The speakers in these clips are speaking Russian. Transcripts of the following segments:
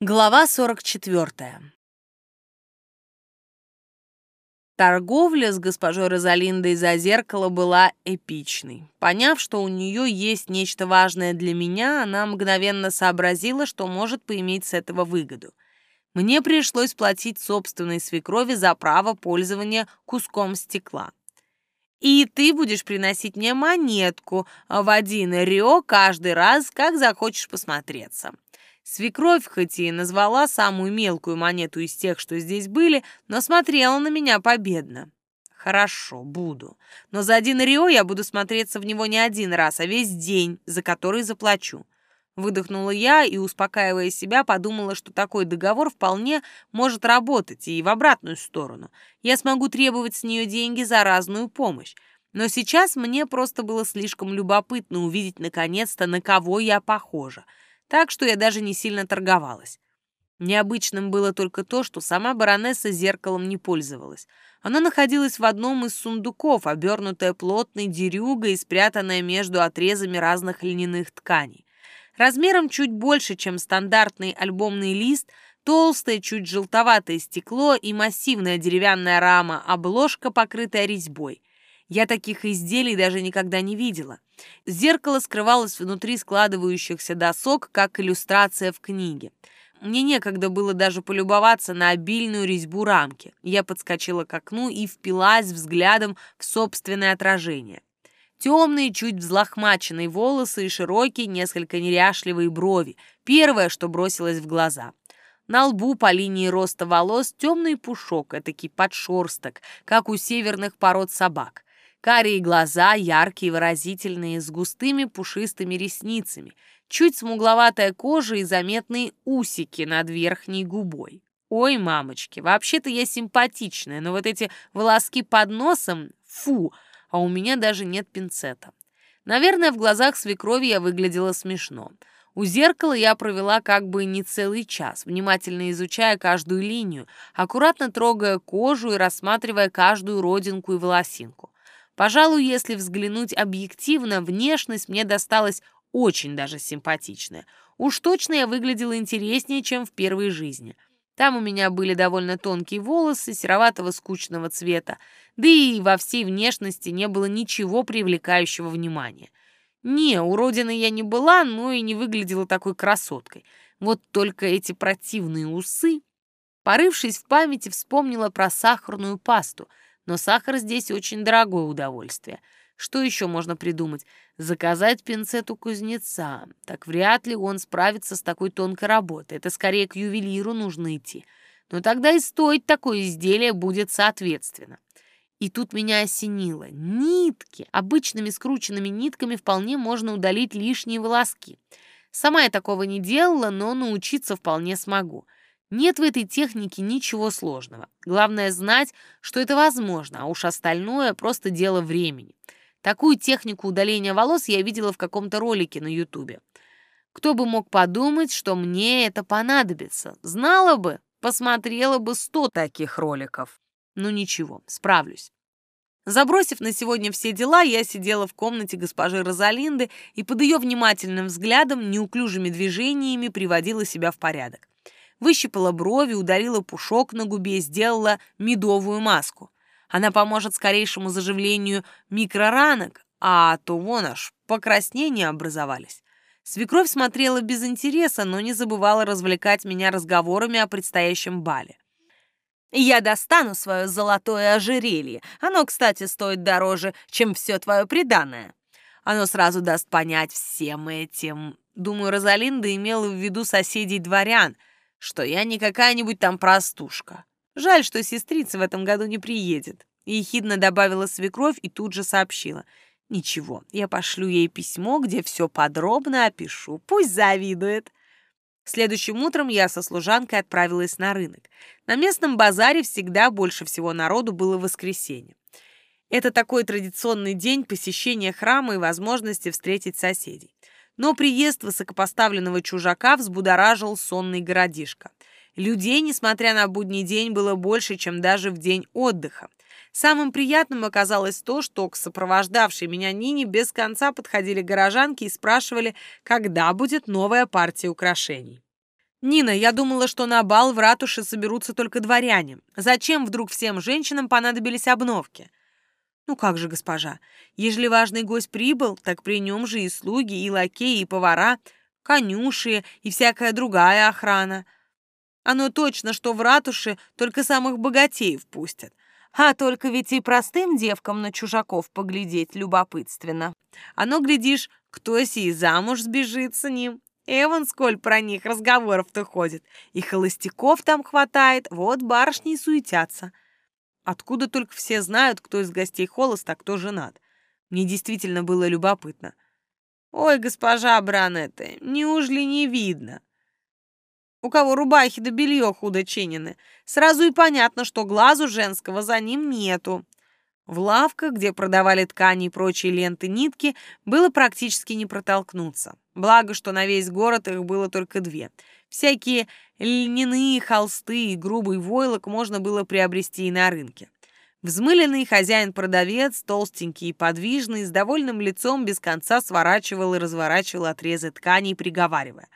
Глава 44. Торговля с госпожой Розалиндой за зеркало была эпичной. Поняв, что у нее есть нечто важное для меня, она мгновенно сообразила, что может поиметь с этого выгоду. Мне пришлось платить собственной свекрови за право пользования куском стекла. И ты будешь приносить мне монетку в один рио каждый раз, как захочешь посмотреться. Свекровь хоть и назвала самую мелкую монету из тех, что здесь были, но смотрела на меня победно. Хорошо, буду. Но за один рио я буду смотреться в него не один раз, а весь день, за который заплачу. Выдохнула я и, успокаивая себя, подумала, что такой договор вполне может работать и в обратную сторону. Я смогу требовать с нее деньги за разную помощь. Но сейчас мне просто было слишком любопытно увидеть наконец-то, на кого я похожа — так что я даже не сильно торговалась. Необычным было только то, что сама баронесса зеркалом не пользовалась. Оно находилось в одном из сундуков, обернутое плотной дерюгой и спрятанное между отрезами разных льняных тканей. Размером чуть больше, чем стандартный альбомный лист, толстое, чуть желтоватое стекло и массивная деревянная рама, обложка, покрытая резьбой. Я таких изделий даже никогда не видела. Зеркало скрывалось внутри складывающихся досок, как иллюстрация в книге. Мне некогда было даже полюбоваться на обильную резьбу рамки. Я подскочила к окну и впилась взглядом в собственное отражение. Темные, чуть взлохмаченные волосы и широкие, несколько неряшливые брови. Первое, что бросилось в глаза. На лбу по линии роста волос темный пушок, этакий подшерсток, как у северных пород собак. Карие глаза, яркие, выразительные, с густыми пушистыми ресницами, чуть смугловатая кожа и заметные усики над верхней губой. Ой, мамочки, вообще-то я симпатичная, но вот эти волоски под носом, фу, а у меня даже нет пинцета. Наверное, в глазах свекрови я выглядела смешно. У зеркала я провела как бы не целый час, внимательно изучая каждую линию, аккуратно трогая кожу и рассматривая каждую родинку и волосинку. Пожалуй, если взглянуть объективно, внешность мне досталась очень даже симпатичная. Уж точно я выглядела интереснее, чем в первой жизни. Там у меня были довольно тонкие волосы, сероватого скучного цвета, да и во всей внешности не было ничего привлекающего внимания. Не, уродиной я не была, но и не выглядела такой красоткой. Вот только эти противные усы... Порывшись в памяти, вспомнила про сахарную пасту — но сахар здесь очень дорогое удовольствие. Что еще можно придумать? Заказать пинцет у кузнеца. Так вряд ли он справится с такой тонкой работой. Это скорее к ювелиру нужно идти. Но тогда и стоить такое изделие будет соответственно. И тут меня осенило. Нитки. Обычными скрученными нитками вполне можно удалить лишние волоски. Сама я такого не делала, но научиться вполне смогу. Нет в этой технике ничего сложного. Главное знать, что это возможно, а уж остальное просто дело времени. Такую технику удаления волос я видела в каком-то ролике на Ютубе. Кто бы мог подумать, что мне это понадобится? Знала бы, посмотрела бы сто таких роликов. Ну ничего, справлюсь. Забросив на сегодня все дела, я сидела в комнате госпожи Розалинды и под ее внимательным взглядом, неуклюжими движениями приводила себя в порядок выщипала брови, ударила пушок на губе, сделала медовую маску. Она поможет скорейшему заживлению микроранок, а то вон аж покраснения образовались. Свекровь смотрела без интереса, но не забывала развлекать меня разговорами о предстоящем бале. «Я достану свое золотое ожерелье. Оно, кстати, стоит дороже, чем все твое приданное. Оно сразу даст понять всем этим...» Думаю, Розалинда имела в виду соседей дворян — что я не какая-нибудь там простушка. Жаль, что сестрица в этом году не приедет. Ехидно добавила свекровь и тут же сообщила. Ничего, я пошлю ей письмо, где все подробно опишу. Пусть завидует. Следующим утром я со служанкой отправилась на рынок. На местном базаре всегда больше всего народу было в воскресенье. Это такой традиционный день посещения храма и возможности встретить соседей. Но приезд высокопоставленного чужака взбудоражил сонный городишко. Людей, несмотря на будний день, было больше, чем даже в день отдыха. Самым приятным оказалось то, что к сопровождавшей меня Нине без конца подходили горожанки и спрашивали, когда будет новая партия украшений. «Нина, я думала, что на бал в ратуше соберутся только дворяне. Зачем вдруг всем женщинам понадобились обновки?» «Ну как же, госпожа, ежели важный гость прибыл, так при нем же и слуги, и лакеи, и повара, конюши, и всякая другая охрана. Оно точно, что в ратуше только самых богатеев пустят. А только ведь и простым девкам на чужаков поглядеть любопытственно. Оно, глядишь, кто сей замуж сбежит с ним, Эван, сколь про них разговоров-то ходит. И холостяков там хватает, вот барышни и суетятся. Откуда только все знают, кто из гостей холост, а кто женат. Мне действительно было любопытно. Ой, госпожа Бранетте, неужели не видно? У кого рубахи да белье худо чинены, сразу и понятно, что глазу женского за ним нету. В лавках, где продавали ткани и прочие ленты нитки, было практически не протолкнуться. Благо, что на весь город их было только две. Всякие льняные холсты и грубый войлок можно было приобрести и на рынке. Взмыленный хозяин-продавец, толстенький и подвижный, с довольным лицом без конца сворачивал и разворачивал отрезы ткани, приговаривая.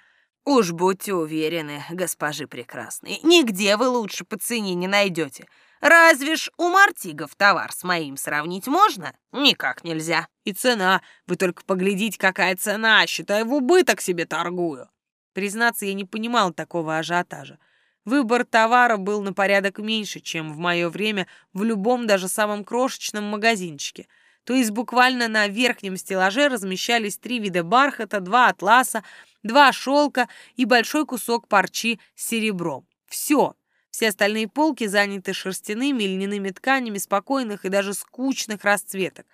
«Уж будьте уверены, госпожи прекрасные, нигде вы лучше по цене не найдете. Разве ж у мартигов товар с моим сравнить можно? Никак нельзя. И цена. Вы только поглядите, какая цена. Считай, в убыток себе торгую. Признаться, я не понимал такого ажиотажа. Выбор товара был на порядок меньше, чем в мое время в любом, даже самом крошечном магазинчике. То есть буквально на верхнем стеллаже размещались три вида бархата, два атласа, два шелка и большой кусок парчи с серебром. Все, все остальные полки заняты шерстяными льняными тканями спокойных и даже скучных расцветок.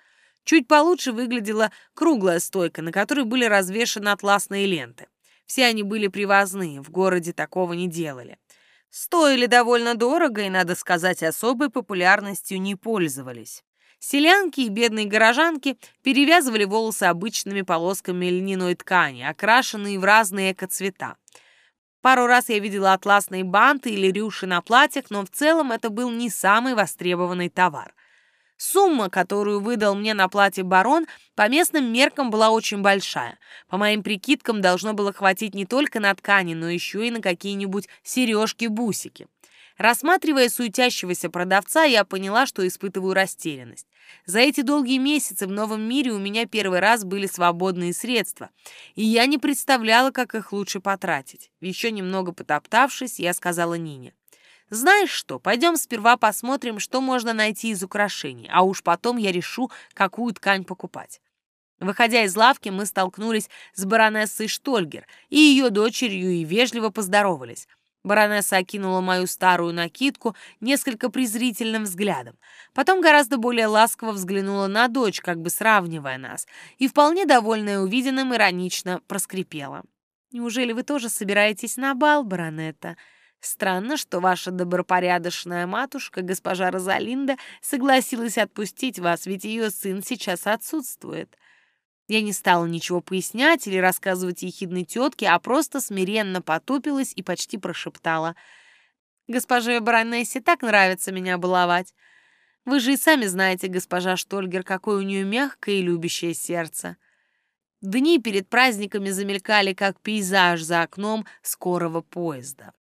Чуть получше выглядела круглая стойка, на которой были развешаны атласные ленты. Все они были привозные, в городе такого не делали. Стоили довольно дорого и, надо сказать, особой популярностью не пользовались. Селянки и бедные горожанки перевязывали волосы обычными полосками льняной ткани, окрашенные в разные экоцвета. Пару раз я видела атласные банты или рюши на платьях, но в целом это был не самый востребованный товар. Сумма, которую выдал мне на платье барон, по местным меркам была очень большая. По моим прикидкам, должно было хватить не только на ткани, но еще и на какие-нибудь сережки-бусики. Рассматривая суетящегося продавца, я поняла, что испытываю растерянность. За эти долгие месяцы в новом мире у меня первый раз были свободные средства, и я не представляла, как их лучше потратить. Еще немного потоптавшись, я сказала Нине. «Знаешь что, пойдем сперва посмотрим, что можно найти из украшений, а уж потом я решу, какую ткань покупать». Выходя из лавки, мы столкнулись с баронессой Штольгер и ее дочерью и вежливо поздоровались. Баронесса окинула мою старую накидку несколько презрительным взглядом. Потом гораздо более ласково взглянула на дочь, как бы сравнивая нас, и вполне довольная увиденным иронично проскрипела. «Неужели вы тоже собираетесь на бал, баронетта? Странно, что ваша добропорядочная матушка, госпожа Розалинда, согласилась отпустить вас, ведь ее сын сейчас отсутствует». Я не стала ничего пояснять или рассказывать ехидной тетке, а просто смиренно потупилась и почти прошептала. «Госпоже баронессе так нравится меня баловать. Вы же и сами знаете, госпожа Штольгер, какое у нее мягкое и любящее сердце». Дни перед праздниками замелькали, как пейзаж за окном скорого поезда.